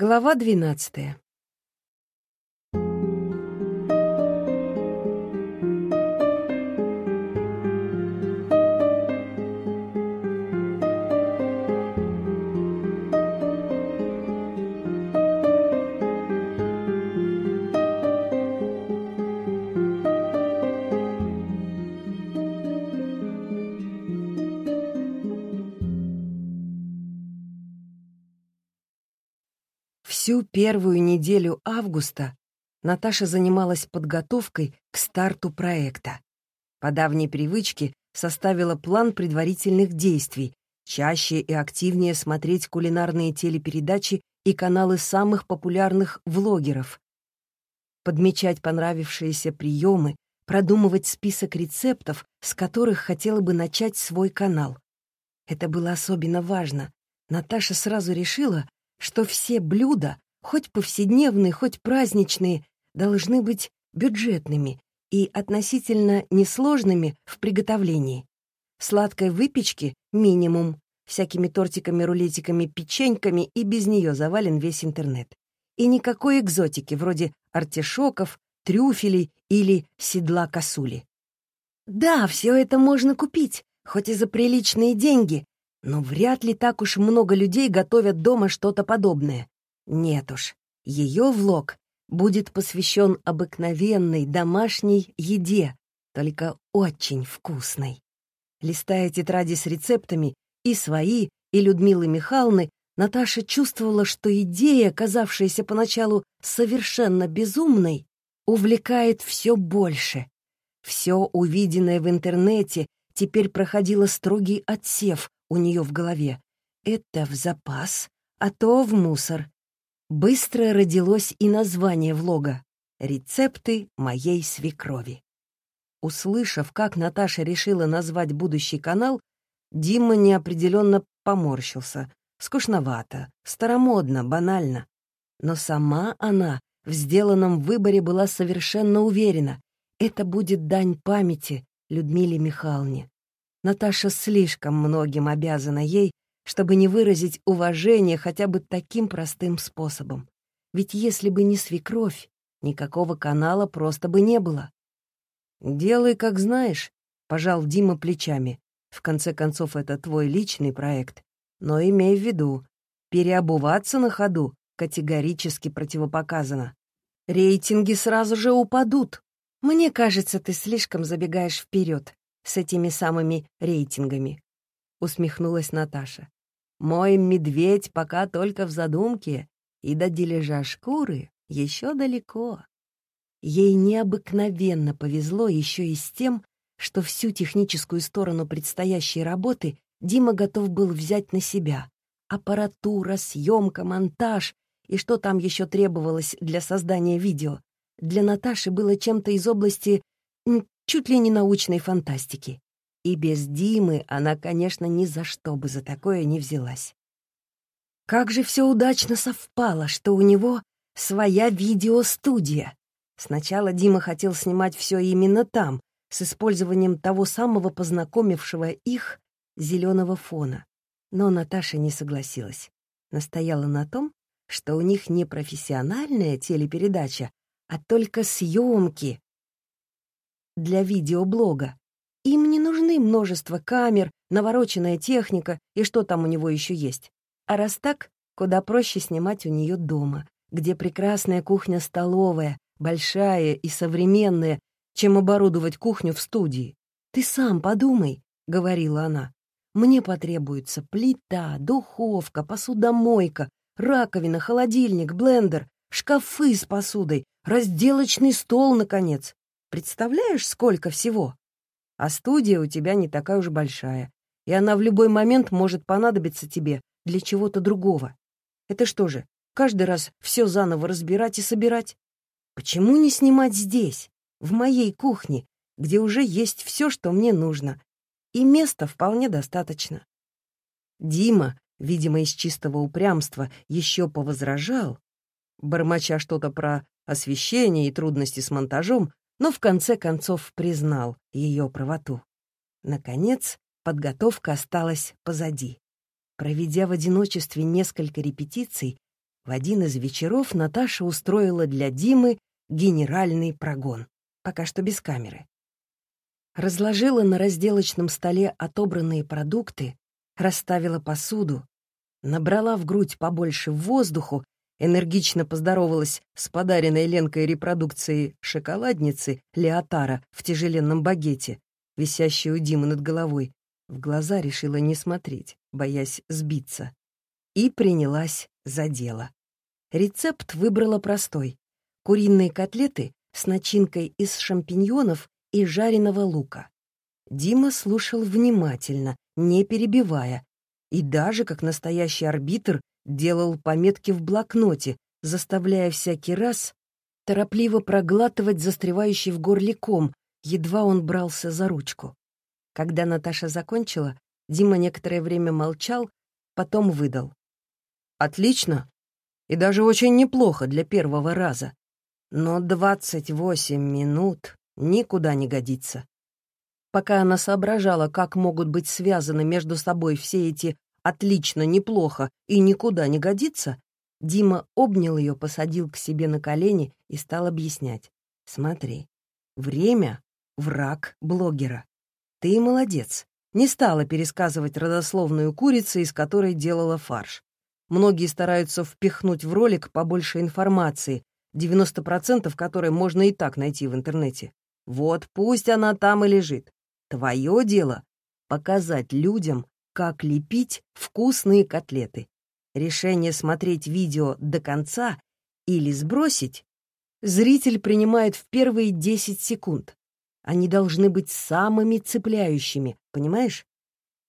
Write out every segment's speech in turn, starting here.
Глава двенадцатая. Первую неделю августа Наташа занималась подготовкой к старту проекта. По давней привычке составила план предварительных действий, чаще и активнее смотреть кулинарные телепередачи и каналы самых популярных влогеров, подмечать понравившиеся приемы, продумывать список рецептов, с которых хотела бы начать свой канал. Это было особенно важно. Наташа сразу решила, что все блюда, хоть повседневные, хоть праздничные, должны быть бюджетными и относительно несложными в приготовлении. Сладкой выпечки — минимум, всякими тортиками, рулетиками, печеньками, и без нее завален весь интернет. И никакой экзотики, вроде артишоков, трюфелей или седла косули. Да, все это можно купить, хоть и за приличные деньги, но вряд ли так уж много людей готовят дома что-то подобное. Нет уж, ее влог будет посвящен обыкновенной домашней еде, только очень вкусной. Листая тетради с рецептами, и свои, и Людмилы Михайловны, Наташа чувствовала, что идея, казавшаяся поначалу совершенно безумной, увлекает все больше. Все увиденное в интернете теперь проходило строгий отсев, у нее в голове. Это в запас, а то в мусор. Быстро родилось и название влога «Рецепты моей свекрови». Услышав, как Наташа решила назвать будущий канал, Дима неопределенно поморщился. Скучновато, старомодно, банально. Но сама она в сделанном выборе была совершенно уверена. Это будет дань памяти Людмиле Михайловне. Наташа слишком многим обязана ей, чтобы не выразить уважение хотя бы таким простым способом. Ведь если бы не свекровь, никакого канала просто бы не было. «Делай, как знаешь», — пожал Дима плечами. «В конце концов, это твой личный проект. Но имей в виду, переобуваться на ходу категорически противопоказано. Рейтинги сразу же упадут. Мне кажется, ты слишком забегаешь вперед с этими самыми рейтингами», — усмехнулась Наташа. «Мой медведь пока только в задумке, и до дележа шкуры еще далеко». Ей необыкновенно повезло еще и с тем, что всю техническую сторону предстоящей работы Дима готов был взять на себя. Аппаратура, съемка, монтаж и что там еще требовалось для создания видео. Для Наташи было чем-то из области чуть ли не научной фантастики. И без Димы она, конечно, ни за что бы за такое не взялась. Как же все удачно совпало, что у него своя видеостудия. Сначала Дима хотел снимать все именно там, с использованием того самого познакомившего их зеленого фона. Но Наташа не согласилась. Настояла на том, что у них не профессиональная телепередача, а только съемки, для видеоблога. Им не множество камер, навороченная техника и что там у него еще есть. А раз так, куда проще снимать у нее дома, где прекрасная кухня-столовая, большая и современная, чем оборудовать кухню в студии. «Ты сам подумай», — говорила она. «Мне потребуется плита, духовка, посудомойка, раковина, холодильник, блендер, шкафы с посудой, разделочный стол, наконец. Представляешь, сколько всего? А студия у тебя не такая уж большая, и она в любой момент может понадобиться тебе для чего-то другого. Это что же, каждый раз все заново разбирать и собирать? Почему не снимать здесь, в моей кухне, где уже есть все, что мне нужно, и места вполне достаточно? Дима, видимо, из чистого упрямства, еще повозражал, бормоча что-то про освещение и трудности с монтажом, но в конце концов признал ее правоту. Наконец, подготовка осталась позади. Проведя в одиночестве несколько репетиций, В один из вечеров Наташа устроила для Димы генеральный прогон, пока что без камеры. Разложила на разделочном столе отобранные продукты, расставила посуду, набрала в грудь побольше воздуху, энергично поздоровалась с подаренной Ленкой репродукцией шоколадницы Леотара в тяжеленном багете, висящей у Димы над головой. В глаза решила не смотреть, боясь сбиться. И принялась за дело. Рецепт выбрала простой. Куриные котлеты с начинкой из шампиньонов и жареного лука. Дима слушал внимательно, не перебивая, и даже, как настоящий арбитр, делал пометки в блокноте, заставляя всякий раз торопливо проглатывать застревающий в горле ком, едва он брался за ручку. Когда Наташа закончила, Дима некоторое время молчал, потом выдал. «Отлично и даже очень неплохо для первого раза. Но двадцать восемь минут никуда не годится. Пока она соображала, как могут быть связаны между собой все эти «отлично», «неплохо» и «никуда не годится», Дима обнял ее, посадил к себе на колени и стал объяснять. «Смотри, время — враг блогера. Ты молодец. Не стала пересказывать родословную курицу, из которой делала фарш. Многие стараются впихнуть в ролик побольше информации, 90% которой можно и так найти в интернете. Вот пусть она там и лежит. Твое дело — показать людям, как лепить вкусные котлеты. Решение смотреть видео до конца или сбросить зритель принимает в первые 10 секунд. Они должны быть самыми цепляющими, понимаешь?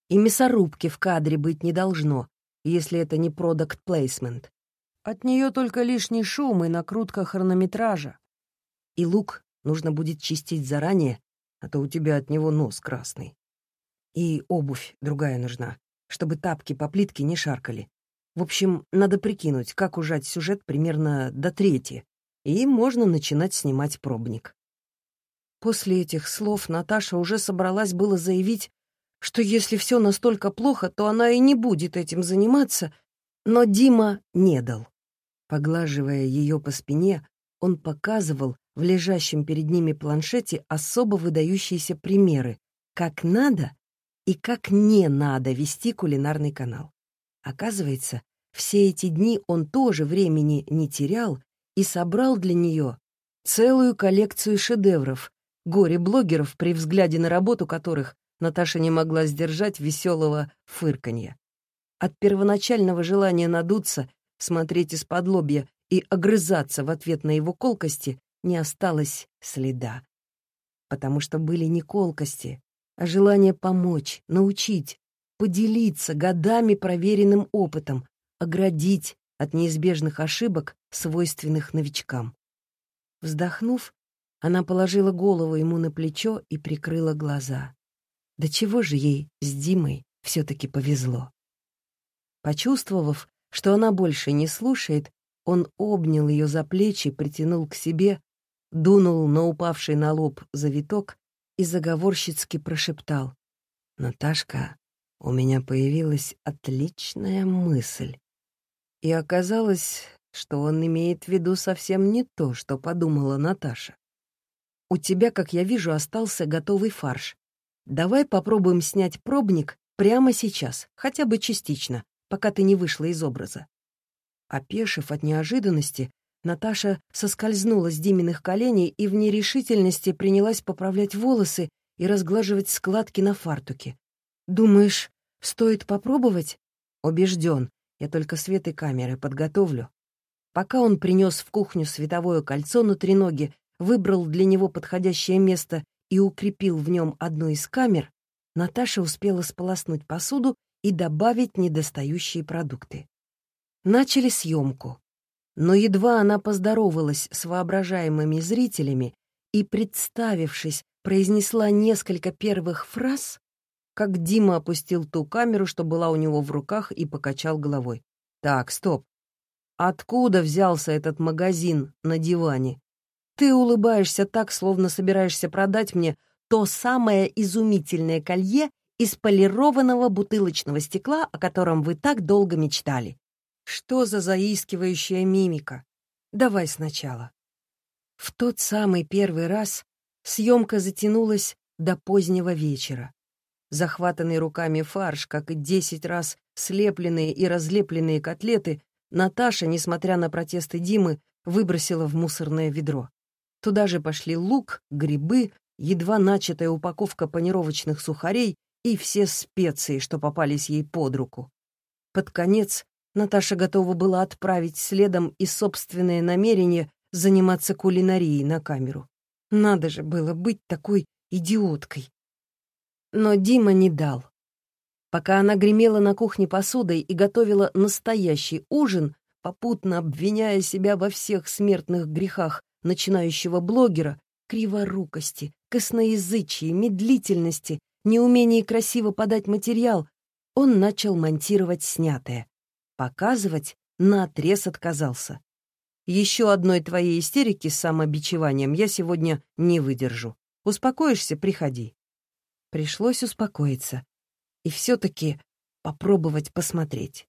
И мясорубки в кадре быть не должно, если это не продукт плейсмент. От нее только лишний шум и накрутка хронометража. И лук нужно будет чистить заранее, а то у тебя от него нос красный. И обувь другая нужна, чтобы тапки по плитке не шаркали. В общем, надо прикинуть, как ужать сюжет примерно до трети, и можно начинать снимать пробник. После этих слов Наташа уже собралась было заявить, что если все настолько плохо, то она и не будет этим заниматься, но Дима не дал. Поглаживая ее по спине, он показывал в лежащем перед ними планшете особо выдающиеся примеры, как надо и как не надо вести кулинарный канал. Оказывается, все эти дни он тоже времени не терял и собрал для нее целую коллекцию шедевров, горе-блогеров, при взгляде на работу которых Наташа не могла сдержать веселого фырканья. От первоначального желания надуться, смотреть из-под лобья и огрызаться в ответ на его колкости не осталось следа. Потому что были не колкости, а желание помочь, научить, поделиться годами проверенным опытом, оградить от неизбежных ошибок, свойственных новичкам. Вздохнув, она положила голову ему на плечо и прикрыла глаза. Да чего же ей с Димой все-таки повезло? Почувствовав, что она больше не слушает, он обнял ее за плечи, притянул к себе, дунул на упавший на лоб завиток и заговорщицки прошептал. «Наташка, у меня появилась отличная мысль». И оказалось, что он имеет в виду совсем не то, что подумала Наташа. «У тебя, как я вижу, остался готовый фарш. Давай попробуем снять пробник прямо сейчас, хотя бы частично, пока ты не вышла из образа». Опешив от неожиданности, Наташа соскользнула с Диминых коленей и в нерешительности принялась поправлять волосы и разглаживать складки на фартуке. «Думаешь, стоит попробовать?» «Убежден. Я только свет и камеры подготовлю». Пока он принес в кухню световое кольцо на треноге, выбрал для него подходящее место и укрепил в нем одну из камер, Наташа успела сполоснуть посуду и добавить недостающие продукты. Начали съемку. Но едва она поздоровалась с воображаемыми зрителями и, представившись, произнесла несколько первых фраз, как Дима опустил ту камеру, что была у него в руках, и покачал головой. «Так, стоп. Откуда взялся этот магазин на диване? Ты улыбаешься так, словно собираешься продать мне то самое изумительное колье из полированного бутылочного стекла, о котором вы так долго мечтали. Что за заискивающая мимика? Давай сначала. В тот самый первый раз съемка затянулась до позднего вечера. Захватанный руками фарш, как и десять раз слепленные и разлепленные котлеты, Наташа, несмотря на протесты Димы, выбросила в мусорное ведро. Туда же пошли лук, грибы, едва начатая упаковка панировочных сухарей и все специи, что попались ей под руку. Под конец Наташа готова была отправить следом и собственное намерение заниматься кулинарией на камеру. Надо же было быть такой идиоткой. Но Дима не дал. Пока она гремела на кухне посудой и готовила настоящий ужин, попутно обвиняя себя во всех смертных грехах начинающего блогера, криворукости, косноязычии, медлительности, неумении красиво подать материал, он начал монтировать снятое. Показывать наотрез отказался. Еще одной твоей истерики с самобичеванием я сегодня не выдержу. Успокоишься — приходи. Пришлось успокоиться. И все-таки попробовать посмотреть.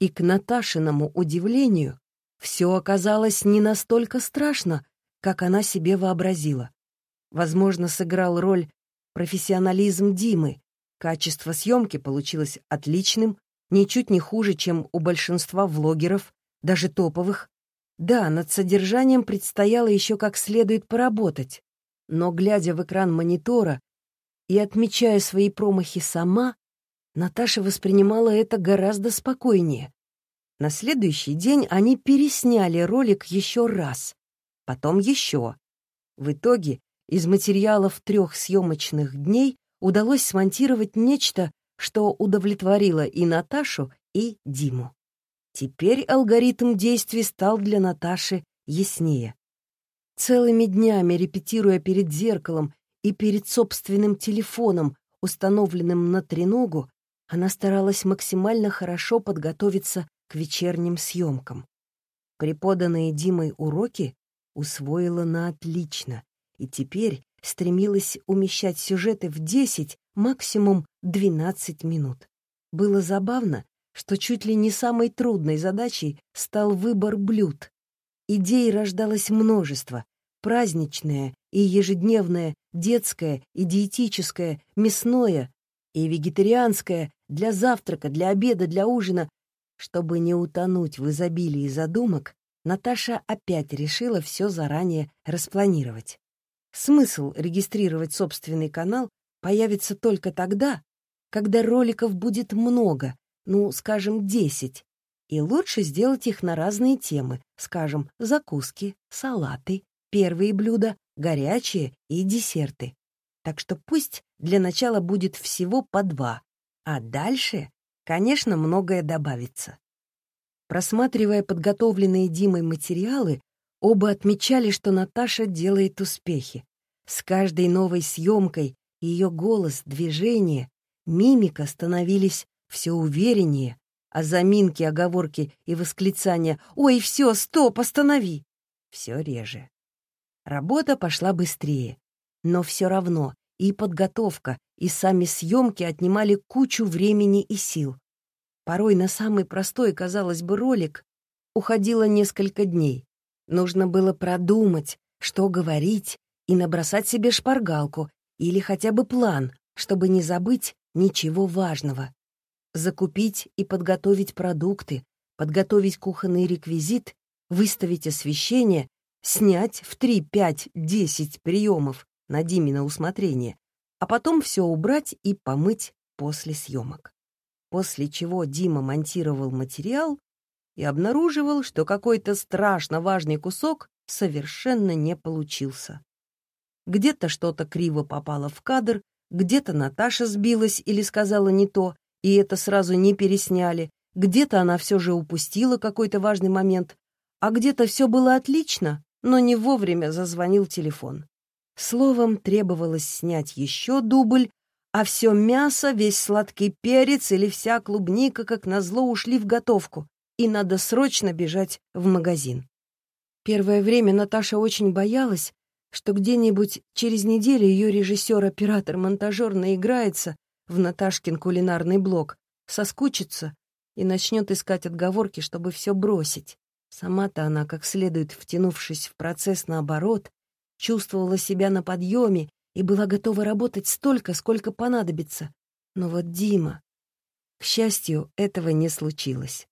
И к Наташиному удивлению все оказалось не настолько страшно, как она себе вообразила. Возможно, сыграл роль профессионализм Димы. Качество съемки получилось отличным, ничуть не хуже, чем у большинства влогеров, даже топовых. Да, над содержанием предстояло еще как следует поработать, но, глядя в экран монитора и отмечая свои промахи сама, Наташа воспринимала это гораздо спокойнее. На следующий день они пересняли ролик еще раз, потом еще. В итоге из материалов трех съемочных дней удалось смонтировать нечто, что удовлетворило и Наташу, и Диму. Теперь алгоритм действий стал для Наташи яснее. Целыми днями репетируя перед зеркалом и перед собственным телефоном, установленным на треногу, она старалась максимально хорошо подготовиться к вечерним съемкам. Преподанные Димой уроки усвоила на отлично, и теперь стремилась умещать сюжеты в 10, максимум 12 минут. Было забавно, что чуть ли не самой трудной задачей стал выбор блюд. Идей рождалось множество, праздничное и ежедневное, детское и диетическое, мясное и вегетарианское, для завтрака, для обеда, для ужина. Чтобы не утонуть в изобилии задумок, Наташа опять решила все заранее распланировать. Смысл регистрировать собственный канал появится только тогда, когда роликов будет много, ну, скажем, десять, и лучше сделать их на разные темы, скажем, закуски, салаты, первые блюда, горячие и десерты. Так что пусть для начала будет всего по два, а дальше, конечно, многое добавится. Просматривая подготовленные Димой материалы, оба отмечали, что Наташа делает успехи. С каждой новой съемкой ее голос, движение, мимика становились все увереннее, а заминки, оговорки и восклицания «Ой, все, стоп, останови!» все реже. Работа пошла быстрее, но все равно и подготовка, и сами съемки отнимали кучу времени и сил. Порой на самый простой, казалось бы, ролик уходило несколько дней. Нужно было продумать, что говорить, и набросать себе шпаргалку или хотя бы план, чтобы не забыть ничего важного. Закупить и подготовить продукты, подготовить кухонный реквизит, выставить освещение снять в 3, 5, 10 приемов на Димина усмотрение, а потом все убрать и помыть после съемок. После чего Дима монтировал материал и обнаруживал, что какой-то страшно важный кусок совершенно не получился. Где-то что-то криво попало в кадр, где-то Наташа сбилась или сказала не то, и это сразу не пересняли, где-то она все же упустила какой-то важный момент, а где-то все было отлично, но не вовремя зазвонил телефон. Словом, требовалось снять еще дубль, а все мясо, весь сладкий перец или вся клубника, как назло, ушли в готовку, и надо срочно бежать в магазин. Первое время Наташа очень боялась, что где-нибудь через неделю ее режиссер-оператор-монтажер наиграется в Наташкин кулинарный блог, соскучится и начнет искать отговорки, чтобы все бросить. Сама-то она, как следует втянувшись в процесс наоборот, чувствовала себя на подъеме и была готова работать столько, сколько понадобится. Но вот Дима... К счастью, этого не случилось.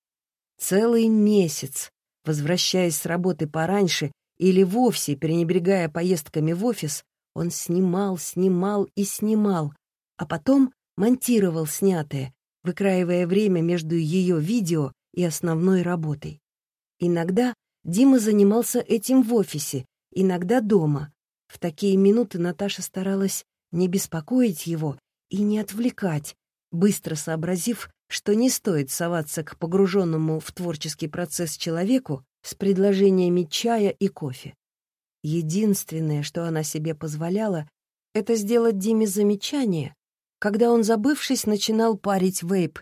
Целый месяц, возвращаясь с работы пораньше или вовсе пренебрегая поездками в офис, он снимал, снимал и снимал, а потом монтировал снятое, выкраивая время между ее видео и основной работой. Иногда Дима занимался этим в офисе, иногда дома. В такие минуты Наташа старалась не беспокоить его и не отвлекать, быстро сообразив, что не стоит соваться к погруженному в творческий процесс человеку с предложениями чая и кофе. Единственное, что она себе позволяла, это сделать Диме замечание, когда он, забывшись, начинал парить вейп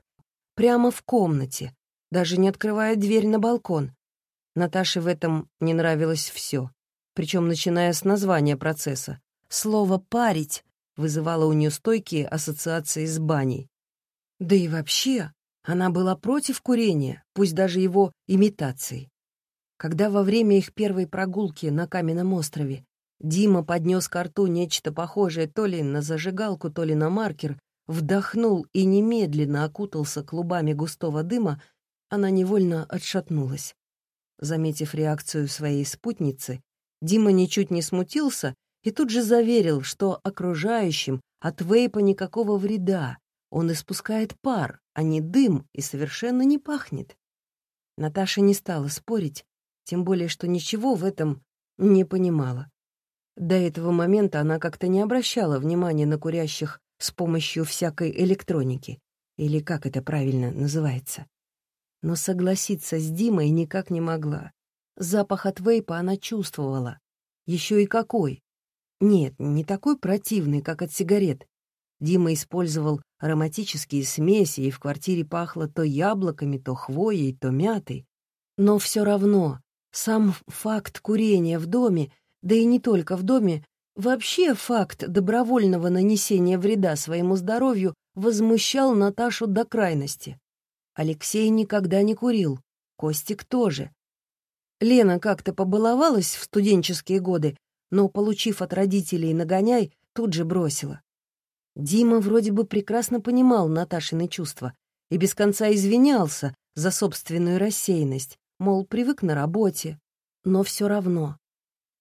прямо в комнате, даже не открывая дверь на балкон. Наташе в этом не нравилось все, причем начиная с названия процесса. Слово «парить» вызывало у нее стойкие ассоциации с баней. Да и вообще, она была против курения, пусть даже его имитацией. Когда во время их первой прогулки на каменном острове Дима поднес к рту нечто похожее то ли на зажигалку, то ли на маркер, вдохнул и немедленно окутался клубами густого дыма, она невольно отшатнулась. Заметив реакцию своей спутницы, Дима ничуть не смутился и тут же заверил, что окружающим от вейпа никакого вреда, он испускает пар, а не дым и совершенно не пахнет. Наташа не стала спорить, тем более что ничего в этом не понимала. До этого момента она как-то не обращала внимания на курящих с помощью всякой электроники, или как это правильно называется. Но согласиться с Димой никак не могла. Запах от вейпа она чувствовала. Еще и какой. Нет, не такой противный, как от сигарет. Дима использовал ароматические смеси, и в квартире пахло то яблоками, то хвоей, то мятой. Но все равно сам факт курения в доме да и не только в доме, вообще факт добровольного нанесения вреда своему здоровью возмущал Наташу до крайности. Алексей никогда не курил, Костик тоже. Лена как-то побаловалась в студенческие годы, но, получив от родителей нагоняй, тут же бросила. Дима вроде бы прекрасно понимал Наташины чувства и без конца извинялся за собственную рассеянность, мол, привык на работе, но все равно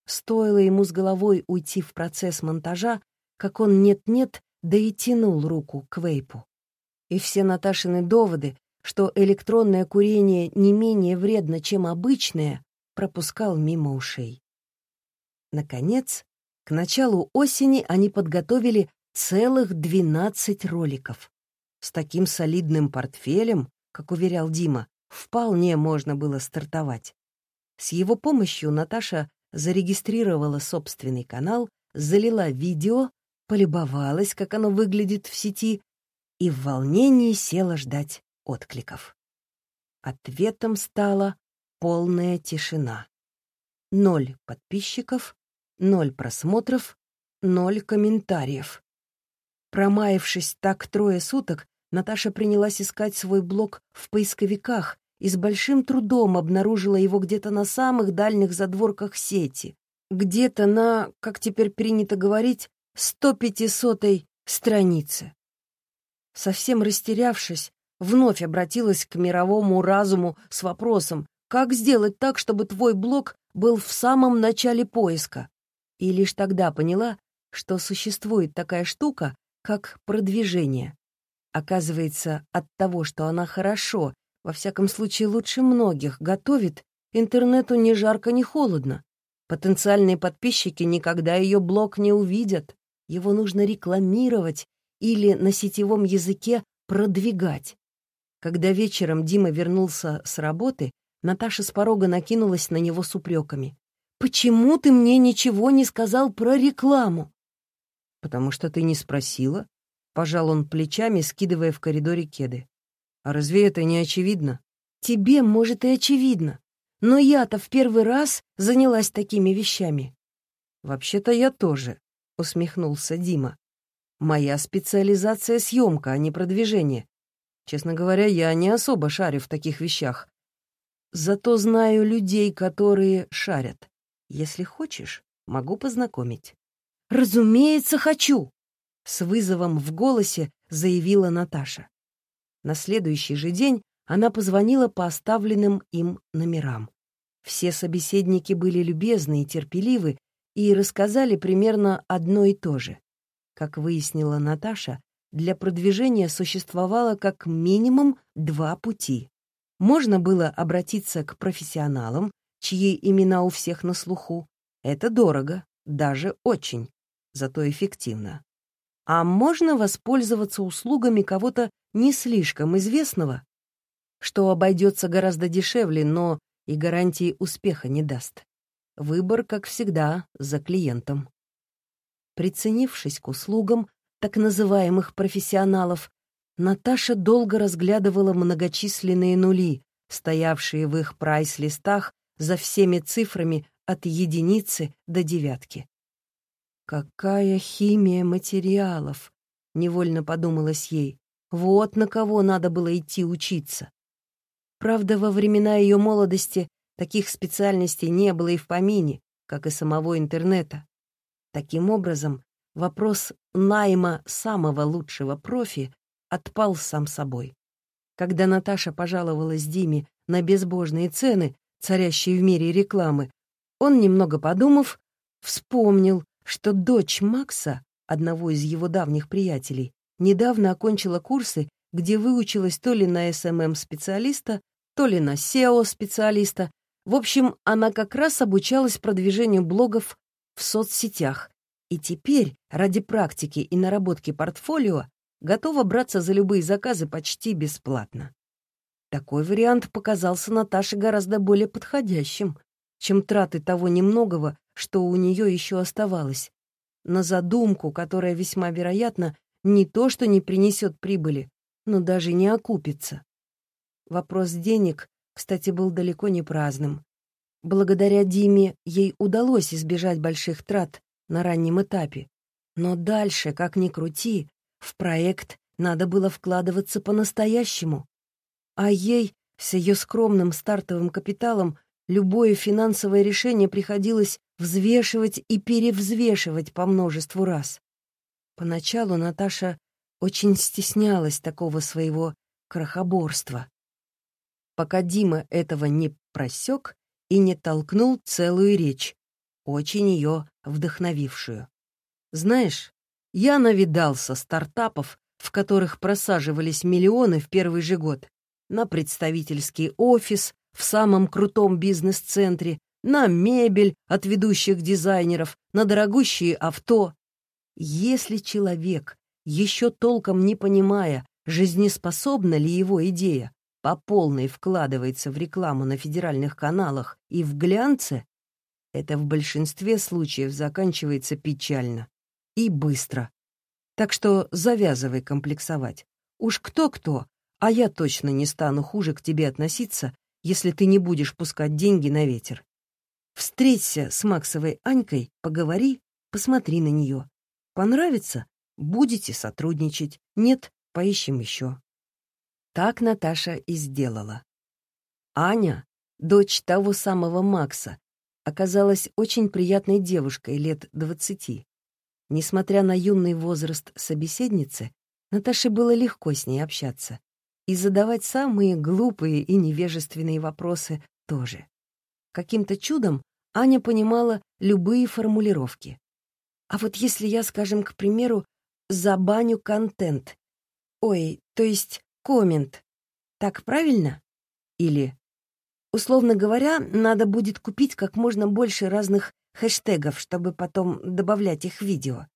Стоило ему с головой уйти в процесс монтажа, как он нет-нет, да и тянул руку к вейпу. И все Наташины доводы, что электронное курение не менее вредно, чем обычное, пропускал мимо ушей. Наконец, к началу осени они подготовили целых 12 роликов. С таким солидным портфелем, как уверял Дима, вполне можно было стартовать. С его помощью Наташа зарегистрировала собственный канал, залила видео, полюбовалась, как оно выглядит в сети, и в волнении села ждать откликов. Ответом стала полная тишина. Ноль подписчиков, ноль просмотров, ноль комментариев. Промаявшись так трое суток, Наташа принялась искать свой блог в поисковиках, и с большим трудом обнаружила его где-то на самых дальних задворках сети, где-то на, как теперь принято говорить, 150-й странице. Совсем растерявшись, вновь обратилась к мировому разуму с вопросом, как сделать так, чтобы твой блог был в самом начале поиска. И лишь тогда поняла, что существует такая штука, как продвижение. Оказывается, от того, что она хорошо во всяком случае, лучше многих готовит, интернету ни жарко, ни холодно. Потенциальные подписчики никогда ее блог не увидят. Его нужно рекламировать или на сетевом языке продвигать. Когда вечером Дима вернулся с работы, Наташа с порога накинулась на него с упреками. «Почему ты мне ничего не сказал про рекламу?» «Потому что ты не спросила», — пожал он плечами, скидывая в коридоре кеды. А разве это не очевидно? Тебе, может, и очевидно. Но я-то в первый раз занялась такими вещами. Вообще-то я тоже, усмехнулся Дима. Моя специализация — съемка, а не продвижение. Честно говоря, я не особо шарю в таких вещах. Зато знаю людей, которые шарят. Если хочешь, могу познакомить». «Разумеется, хочу!» — с вызовом в голосе заявила Наташа. На следующий же день она позвонила по оставленным им номерам. Все собеседники были любезны и терпеливы и рассказали примерно одно и то же. Как выяснила Наташа, для продвижения существовало как минимум два пути. Можно было обратиться к профессионалам, чьи имена у всех на слуху. Это дорого, даже очень, зато эффективно. А можно воспользоваться услугами кого-то не слишком известного, что обойдется гораздо дешевле, но и гарантии успеха не даст. Выбор, как всегда, за клиентом. Приценившись к услугам так называемых профессионалов, Наташа долго разглядывала многочисленные нули, стоявшие в их прайс-листах за всеми цифрами от единицы до девятки. «Какая химия материалов!» — невольно подумалось ей. «Вот на кого надо было идти учиться!» Правда, во времена ее молодости таких специальностей не было и в помине, как и самого интернета. Таким образом, вопрос найма самого лучшего профи отпал сам собой. Когда Наташа пожаловалась Диме на безбожные цены, царящие в мире рекламы, он, немного подумав, вспомнил, что дочь Макса, одного из его давних приятелей, недавно окончила курсы, где выучилась то ли на SMM-специалиста, то ли на SEO-специалиста. В общем, она как раз обучалась продвижению блогов в соцсетях. И теперь, ради практики и наработки портфолио, готова браться за любые заказы почти бесплатно. Такой вариант показался Наташе гораздо более подходящим, чем траты того немногого, что у нее еще оставалось, на задумку, которая весьма вероятно не то что не принесет прибыли, но даже не окупится. Вопрос денег, кстати, был далеко не праздным. Благодаря Диме ей удалось избежать больших трат на раннем этапе. Но дальше, как ни крути, в проект надо было вкладываться по-настоящему. А ей, с ее скромным стартовым капиталом, любое финансовое решение приходилось взвешивать и перевзвешивать по множеству раз. Поначалу Наташа очень стеснялась такого своего крохоборства пока Дима этого не просек и не толкнул целую речь, очень ее вдохновившую. Знаешь, я навидался стартапов, в которых просаживались миллионы в первый же год, на представительский офис в самом крутом бизнес-центре, на мебель от ведущих дизайнеров, на дорогущие авто. Если человек, еще толком не понимая, жизнеспособна ли его идея, по полной вкладывается в рекламу на федеральных каналах и в глянце, это в большинстве случаев заканчивается печально и быстро. Так что завязывай комплексовать. Уж кто-кто, а я точно не стану хуже к тебе относиться, если ты не будешь пускать деньги на ветер. Встреться с Максовой Анькой, поговори, посмотри на нее. Понравится — будете сотрудничать. Нет — поищем еще. Так Наташа и сделала. Аня, дочь того самого Макса, оказалась очень приятной девушкой лет двадцати. Несмотря на юный возраст собеседницы, Наташе было легко с ней общаться и задавать самые глупые и невежественные вопросы тоже. Каким-то чудом Аня понимала любые формулировки. А вот если я, скажем, к примеру, забаню контент, ой, то есть коммент. Так правильно? Или, условно говоря, надо будет купить как можно больше разных хэштегов, чтобы потом добавлять их в видео.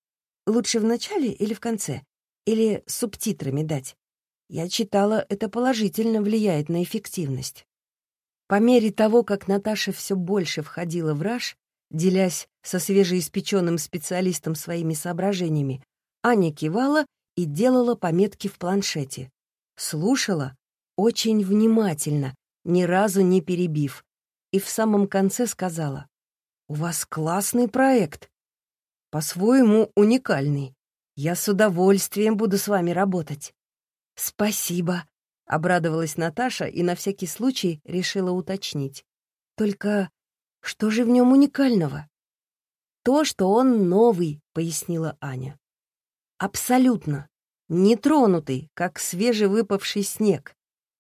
Лучше в начале или в конце? Или субтитрами дать? Я читала, это положительно влияет на эффективность. По мере того, как Наташа все больше входила в раж, делясь со свежеиспеченным специалистом своими соображениями, Аня кивала и делала пометки в планшете слушала очень внимательно, ни разу не перебив, и в самом конце сказала, «У вас классный проект, по-своему уникальный. Я с удовольствием буду с вами работать». «Спасибо», Обрадовалась Наташа и на всякий случай решила уточнить. «Только что же в нем уникального?» «То, что он новый», — пояснила Аня. «Абсолютно. Нетронутый, как свежевыпавший снег.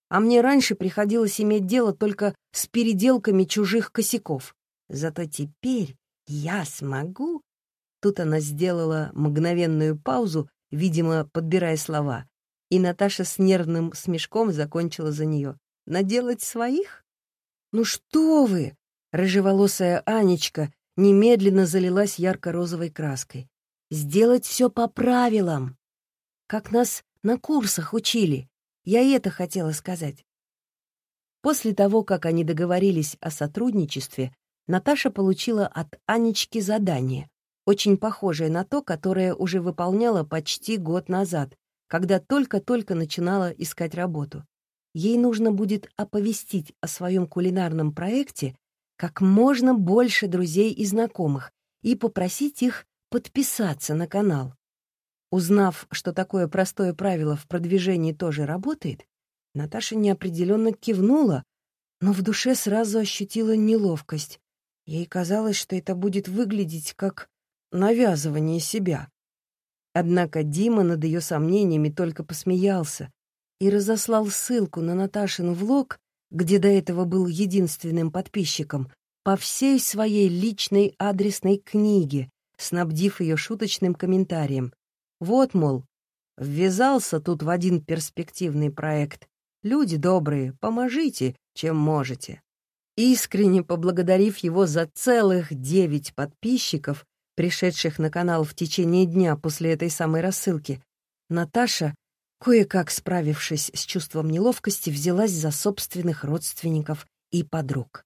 А мне раньше приходилось иметь дело только с переделками чужих косяков. Зато теперь я смогу...» Тут она сделала мгновенную паузу, видимо, подбирая слова, и Наташа с нервным смешком закончила за нее. «Наделать своих?» «Ну что вы!» — рыжеволосая Анечка немедленно залилась ярко-розовой краской. «Сделать все по правилам, как нас на курсах учили. Я это хотела сказать». После того, как они договорились о сотрудничестве, Наташа получила от Анечки задание, очень похожее на то, которое уже выполняла почти год назад, когда только-только начинала искать работу. Ей нужно будет оповестить о своем кулинарном проекте как можно больше друзей и знакомых и попросить их подписаться на канал. Узнав, что такое простое правило в продвижении тоже работает, Наташа неопределенно кивнула, но в душе сразу ощутила неловкость. Ей казалось, что это будет выглядеть как навязывание себя. Однако Дима над ее сомнениями только посмеялся и разослал ссылку на Наташин влог, где до этого был единственным подписчиком, по всей своей личной адресной книге, снабдив ее шуточным комментарием. Вот, мол, ввязался тут в один перспективный проект. Люди добрые, поможите, чем можете. Искренне поблагодарив его за целых девять подписчиков, пришедших на канал в течение дня после этой самой рассылки, Наташа, кое-как справившись с чувством неловкости, взялась за собственных родственников и подруг.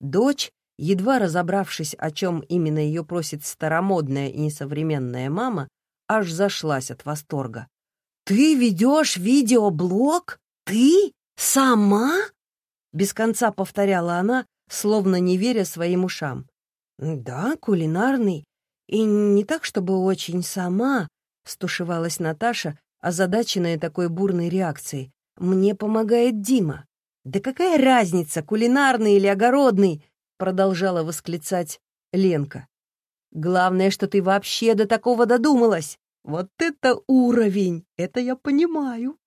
Дочь, едва разобравшись, о чем именно ее просит старомодная и несовременная мама, аж зашлась от восторга. «Ты ведешь видеоблог? Ты? Сама?» Без конца повторяла она, словно не веря своим ушам. «Да, кулинарный. И не так, чтобы очень сама, — стушевалась Наташа, озадаченная такой бурной реакцией. «Мне помогает Дима». «Да какая разница, кулинарный или огородный?» — продолжала восклицать Ленка. «Главное, что ты вообще до такого додумалась. Вот это уровень! Это я понимаю.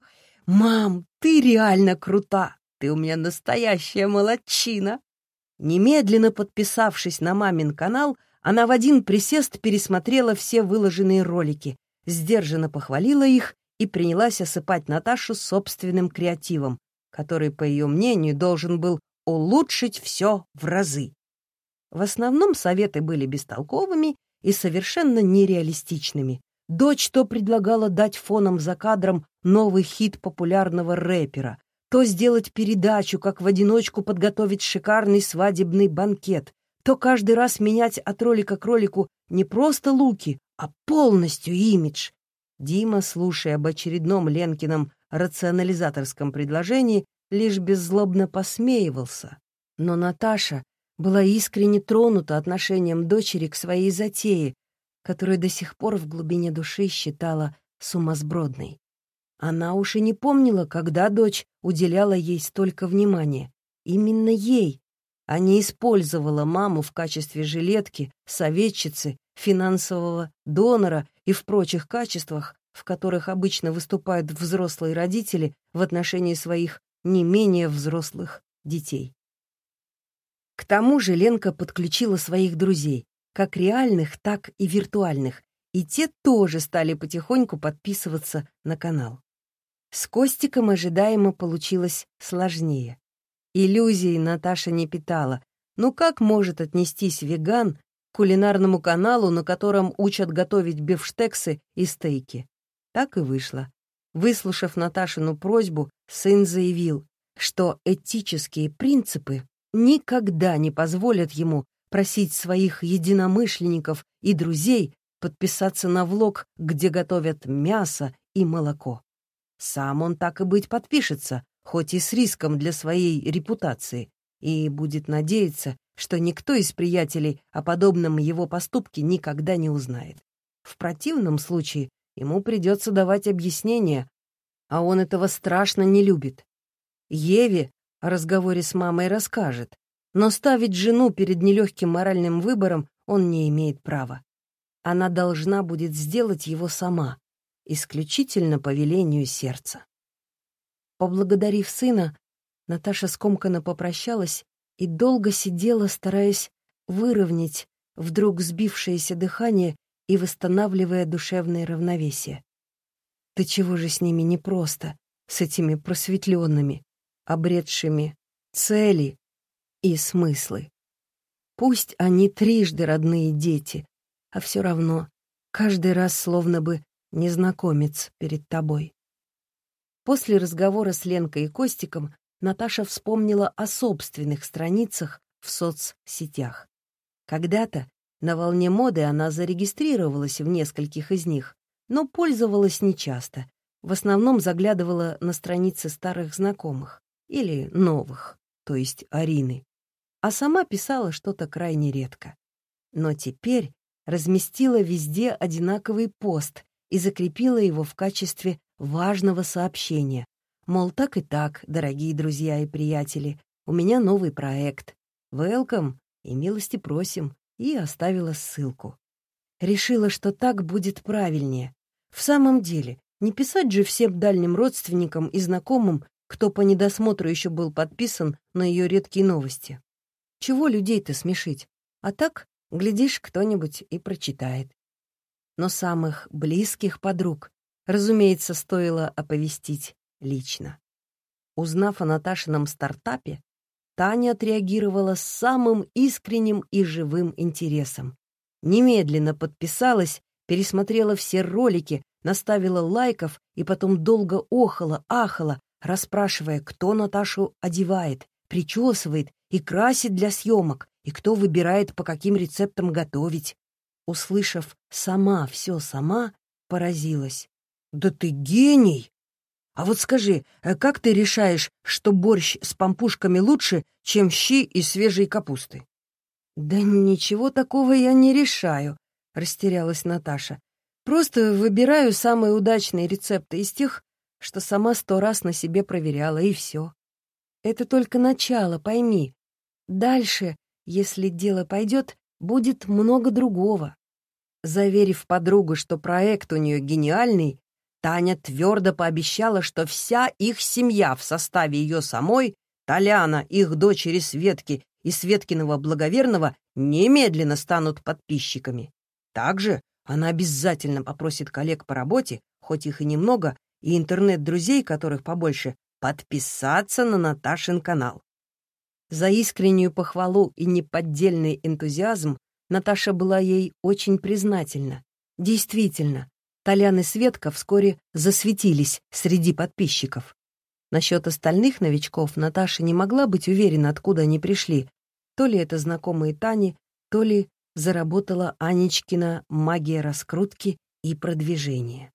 Мам, ты реально крута! Ты у меня настоящая молодчина!» Немедленно подписавшись на мамин канал, она в один присест пересмотрела все выложенные ролики, сдержанно похвалила их и принялась осыпать Наташу собственным креативом, который, по ее мнению, должен был улучшить все в разы. В основном советы были бестолковыми и совершенно нереалистичными. Дочь то предлагала дать фоном за кадром новый хит популярного рэпера, то сделать передачу, как в одиночку подготовить шикарный свадебный банкет, то каждый раз менять от ролика к ролику не просто луки, а полностью имидж. Дима, слушая об очередном Ленкином рационализаторском предложении, лишь беззлобно посмеивался. Но Наташа была искренне тронута отношением дочери к своей затее, которую до сих пор в глубине души считала сумасбродной. Она уж и не помнила, когда дочь уделяла ей столько внимания. Именно ей, а не использовала маму в качестве жилетки, советчицы, финансового донора и в прочих качествах, в которых обычно выступают взрослые родители в отношении своих не менее взрослых детей. К тому же Ленка подключила своих друзей, как реальных, так и виртуальных, и те тоже стали потихоньку подписываться на канал. С Костиком ожидаемо получилось сложнее. Иллюзий Наташа не питала. Ну как может отнестись веган кулинарному каналу, на котором учат готовить бифштексы и стейки? Так и вышло. Выслушав Наташину просьбу, сын заявил, что этические принципы никогда не позволят ему просить своих единомышленников и друзей подписаться на влог, где готовят мясо и молоко. Сам он так и быть подпишется, хоть и с риском для своей репутации, и будет надеяться, что никто из приятелей о подобном его поступке никогда не узнает. В противном случае ему придется давать объяснение, а он этого страшно не любит. Еве о разговоре с мамой расскажет, но ставить жену перед нелегким моральным выбором он не имеет права. Она должна будет сделать его сама, исключительно по велению сердца. Поблагодарив сына, Наташа скомканно попрощалась и долго сидела, стараясь выровнять вдруг сбившееся дыхание и восстанавливая душевное равновесие. Да чего же с ними непросто, с этими просветленными, обретшими цели и смыслы. Пусть они трижды родные дети, а все равно каждый раз словно бы незнакомец перед тобой. После разговора с Ленкой и Костиком Наташа вспомнила о собственных страницах в соцсетях. Когда-то на волне моды она зарегистрировалась в нескольких из них, но пользовалась нечасто. В основном заглядывала на страницы старых знакомых или новых, то есть Арины. А сама писала что-то крайне редко. Но теперь разместила везде одинаковый пост и закрепила его в качестве важного сообщения. Мол, так и так, дорогие друзья и приятели, у меня новый проект. Welcome и милости просим, и оставила ссылку. Решила, что так будет правильнее. В самом деле, не писать же всем дальним родственникам и знакомым, кто по недосмотру еще был подписан на ее редкие новости. Чего людей-то смешить? А так, глядишь, кто-нибудь и прочитает. Но самых близких подруг, разумеется, стоило оповестить лично. Узнав о Наташином стартапе, Таня отреагировала с самым искренним и живым интересом. Немедленно подписалась, пересмотрела все ролики, наставила лайков и потом долго охала, ахала, расспрашивая, кто Наташу одевает, причесывает и красит для съемок, и кто выбирает, по каким рецептам готовить. Услышав «сама, все сама», поразилась. «Да ты гений!» А вот скажи, э, как ты решаешь, что борщ с пампушками лучше, чем щи из свежей капусты? Да ничего такого я не решаю, растерялась Наташа. Просто выбираю самые удачные рецепты из тех, что сама сто раз на себе проверяла, и все. Это только начало, пойми. Дальше, если дело пойдет, будет много другого. Заверив подругу, что проект у нее гениальный, Таня твердо пообещала, что вся их семья в составе ее самой, Толяна, их дочери Светки и Светкиного благоверного немедленно станут подписчиками. Также она обязательно попросит коллег по работе, хоть их и немного, и интернет-друзей, которых побольше, подписаться на Наташин канал. За искреннюю похвалу и неподдельный энтузиазм Наташа была ей очень признательна. Действительно, Толян и Светка вскоре засветились среди подписчиков. Насчет остальных новичков Наташа не могла быть уверена, откуда они пришли. То ли это знакомые Тани, то ли заработала Анечкина магия раскрутки и продвижения.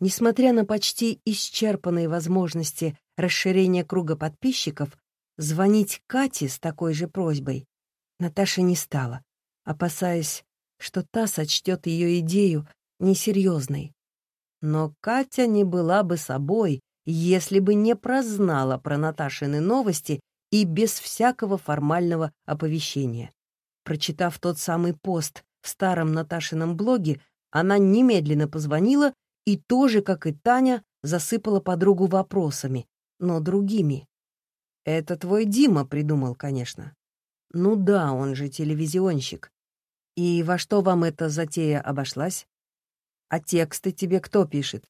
Несмотря на почти исчерпанные возможности расширения круга подписчиков, звонить Кате с такой же просьбой Наташа не стала, опасаясь, что та сочтет ее идею несерьезной. Но Катя не была бы собой, если бы не прознала про Наташины новости и без всякого формального оповещения. Прочитав тот самый пост в старом Наташином блоге, она немедленно позвонила и тоже, как и Таня, засыпала подругу вопросами, но другими. «Это твой Дима придумал, конечно». «Ну да, он же телевизионщик. И во что вам эта затея обошлась?» А тексты тебе кто пишет?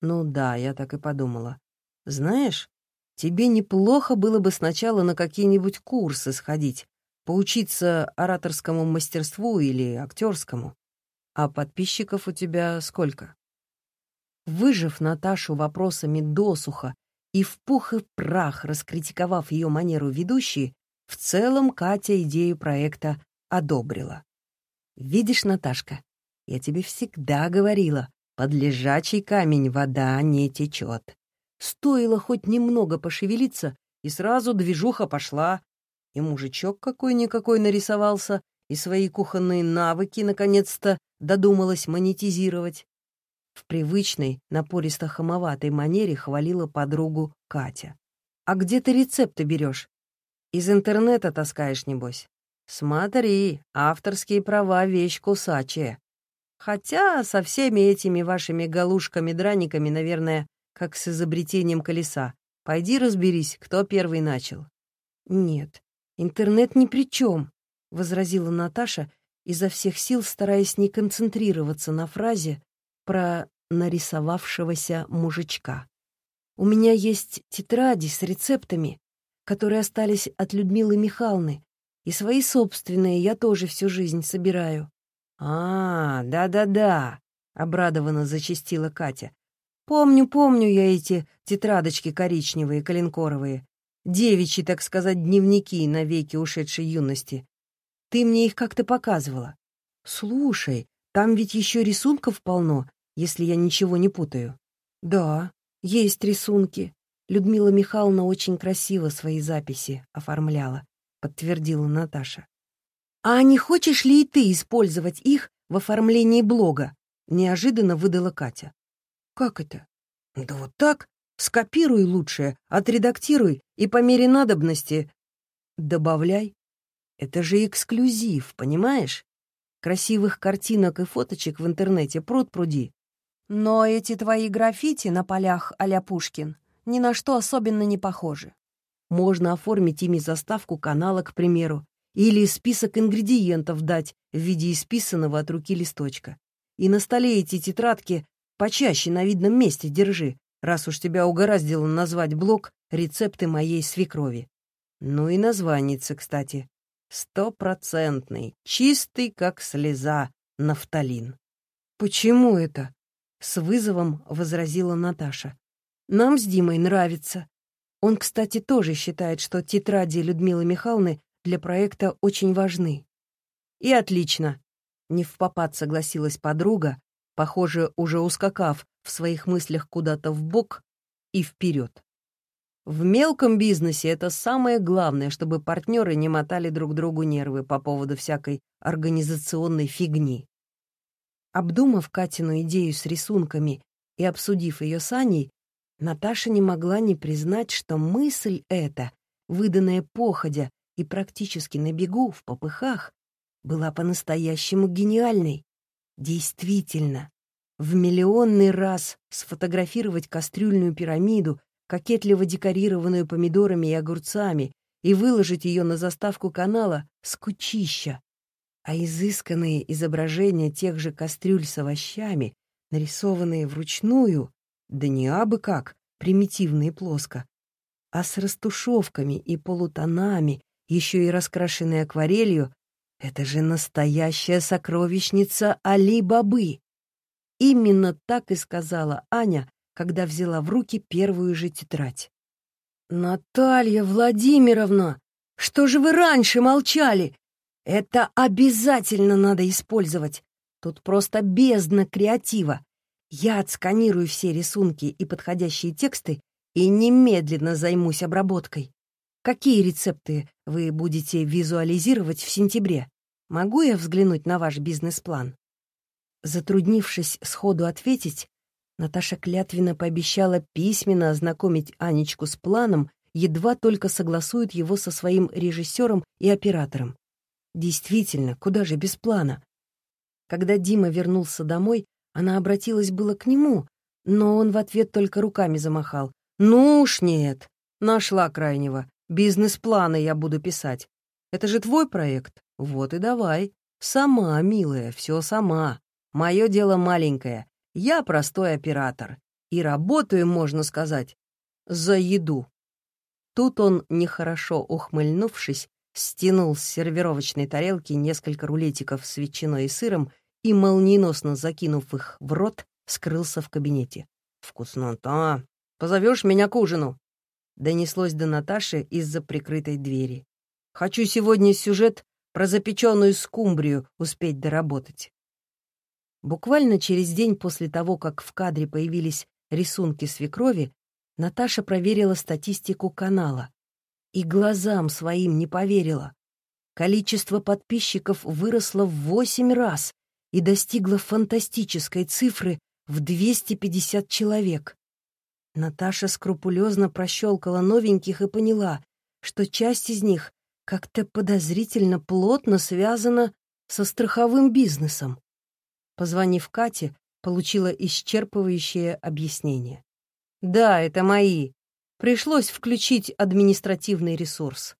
Ну да, я так и подумала. Знаешь, тебе неплохо было бы сначала на какие-нибудь курсы сходить, поучиться ораторскому мастерству или актерскому. А подписчиков у тебя сколько? Выжив Наташу вопросами досуха и в пух и прах раскритиковав ее манеру ведущей, в целом Катя идею проекта одобрила. «Видишь, Наташка, я тебе всегда говорила, под лежачий камень вода не течет. Стоило хоть немного пошевелиться, и сразу движуха пошла. И мужичок какой-никакой нарисовался, и свои кухонные навыки наконец-то додумалась монетизировать. В привычной, напористо-хамоватой манере хвалила подругу Катя. «А где ты рецепты берешь? Из интернета таскаешь, небось?» «Смотри, авторские права — вещь кусачая. Хотя со всеми этими вашими галушками-драниками, наверное, как с изобретением колеса. Пойди разберись, кто первый начал». «Нет, интернет ни при чем», — возразила Наташа, изо всех сил стараясь не концентрироваться на фразе про нарисовавшегося мужичка. «У меня есть тетради с рецептами, которые остались от Людмилы Михайловны, и свои собственные я тоже всю жизнь собираю». «А, да-да-да», — обрадованно зачастила Катя. «Помню, помню я эти тетрадочки коричневые, коленкоровые. Девичьи, так сказать, дневники на веки ушедшей юности. Ты мне их как-то показывала. Слушай, там ведь еще рисунков полно, если я ничего не путаю. Да, есть рисунки. Людмила Михайловна очень красиво свои записи оформляла, подтвердила Наташа. А не хочешь ли и ты использовать их в оформлении блога? Неожиданно выдала Катя. Как это? Да вот так. Скопируй лучшее, отредактируй и по мере надобности добавляй. Это же эксклюзив, понимаешь? Красивых картинок и фоточек в интернете пруд пруди. Но эти твои граффити на полях а Пушкин ни на что особенно не похожи. Можно оформить ими заставку канала, к примеру, или список ингредиентов дать в виде исписанного от руки листочка. И на столе эти тетрадки почаще на видном месте держи, раз уж тебя угораздило назвать блог «Рецепты моей свекрови». Ну и названница, кстати. Стопроцентный, чистый, как слеза, нафталин. «Почему это?» — с вызовом возразила Наташа. «Нам с Димой нравится. Он, кстати, тоже считает, что тетради Людмилы Михайловны для проекта очень важны». «И отлично!» — не в попад согласилась подруга, похоже, уже ускакав в своих мыслях куда-то в бок и вперед. В мелком бизнесе это самое главное, чтобы партнеры не мотали друг другу нервы по поводу всякой организационной фигни. Обдумав Катину идею с рисунками и обсудив ее с Аней, Наташа не могла не признать, что мысль эта, выданная походя и практически на бегу, в попыхах, была по-настоящему гениальной. Действительно, в миллионный раз сфотографировать кастрюльную пирамиду кокетливо декорированную помидорами и огурцами, и выложить ее на заставку канала скучища. А изысканные изображения тех же кастрюль с овощами, нарисованные вручную, да не абы как, примитивно плоско, а с растушевками и полутонами, еще и раскрашенной акварелью, это же настоящая сокровищница Али-Бабы. Именно так и сказала Аня, когда взяла в руки первую же тетрадь. «Наталья Владимировна, что же вы раньше молчали? Это обязательно надо использовать. Тут просто бездна креатива. Я отсканирую все рисунки и подходящие тексты и немедленно займусь обработкой. Какие рецепты вы будете визуализировать в сентябре? Могу я взглянуть на ваш бизнес-план?» Затруднившись сходу ответить, Наташа клятвенно пообещала письменно ознакомить Анечку с планом, едва только согласует его со своим режиссером и оператором. Действительно, куда же без плана? Когда Дима вернулся домой, она обратилась было к нему, но он в ответ только руками замахал. «Ну уж нет, нашла крайнего. Бизнес-планы я буду писать. Это же твой проект. Вот и давай. Сама, милая, все сама. Мое дело маленькое. Я простой оператор и работаю, можно сказать, за еду. Тут он, нехорошо ухмыльнувшись, стянул с сервировочной тарелки несколько рулетиков с ветчиной и сыром и, молниеносно закинув их в рот, скрылся в кабинете. «Вкуснота! Позовешь меня к ужину?» Донеслось до Наташи из-за прикрытой двери. «Хочу сегодня сюжет про запеченную скумбрию успеть доработать». Буквально через день после того, как в кадре появились рисунки свекрови, Наташа проверила статистику канала. И глазам своим не поверила. Количество подписчиков выросло в восемь раз и достигло фантастической цифры в 250 человек. Наташа скрупулезно прощелкала новеньких и поняла, что часть из них как-то подозрительно плотно связана со страховым бизнесом. Позвонив Кате, получила исчерпывающее объяснение. «Да, это мои. Пришлось включить административный ресурс.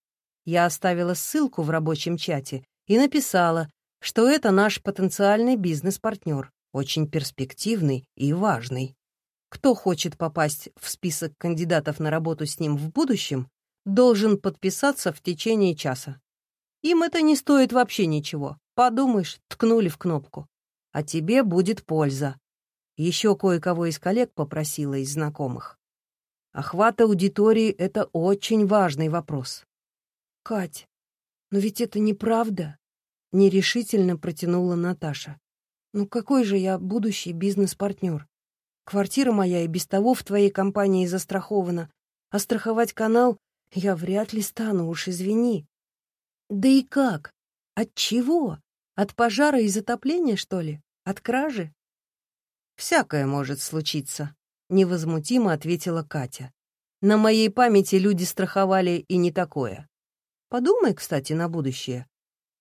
Я оставила ссылку в рабочем чате и написала, что это наш потенциальный бизнес-партнер, очень перспективный и важный. Кто хочет попасть в список кандидатов на работу с ним в будущем, должен подписаться в течение часа. Им это не стоит вообще ничего. Подумаешь, ткнули в кнопку. А тебе будет польза. Еще кое-кого из коллег попросила из знакомых. Охват аудитории — это очень важный вопрос. «Кать, но ведь это неправда», — нерешительно протянула Наташа. «Ну какой же я будущий бизнес-партнер? Квартира моя и без того в твоей компании застрахована, а страховать канал я вряд ли стану, уж извини». «Да и как? От чего? От пожара и затопления, что ли? От кражи?» «Всякое может случиться», — невозмутимо ответила Катя. «На моей памяти люди страховали и не такое. Подумай, кстати, на будущее.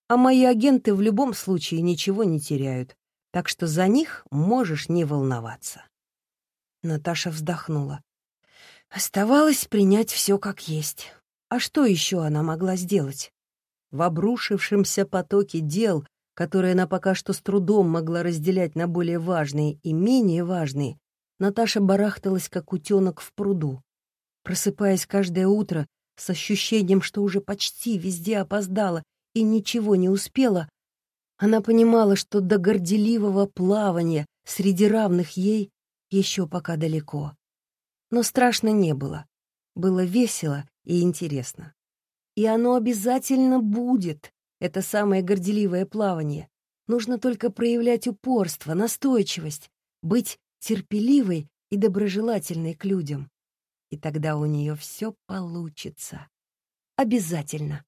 А мои агенты в любом случае ничего не теряют, так что за них можешь не волноваться». Наташа вздохнула. Оставалось принять все как есть. А что еще она могла сделать? В обрушившемся потоке дел которые она пока что с трудом могла разделять на более важные и менее важные, Наташа барахталась, как утенок в пруду. Просыпаясь каждое утро с ощущением, что уже почти везде опоздала и ничего не успела, она понимала, что до горделивого плавания среди равных ей еще пока далеко. Но страшно не было. Было весело и интересно. И оно обязательно будет, это самое горделивое плавание. Нужно только проявлять упорство, настойчивость, быть терпеливой и доброжелательной к людям. И тогда у нее все получится. Обязательно.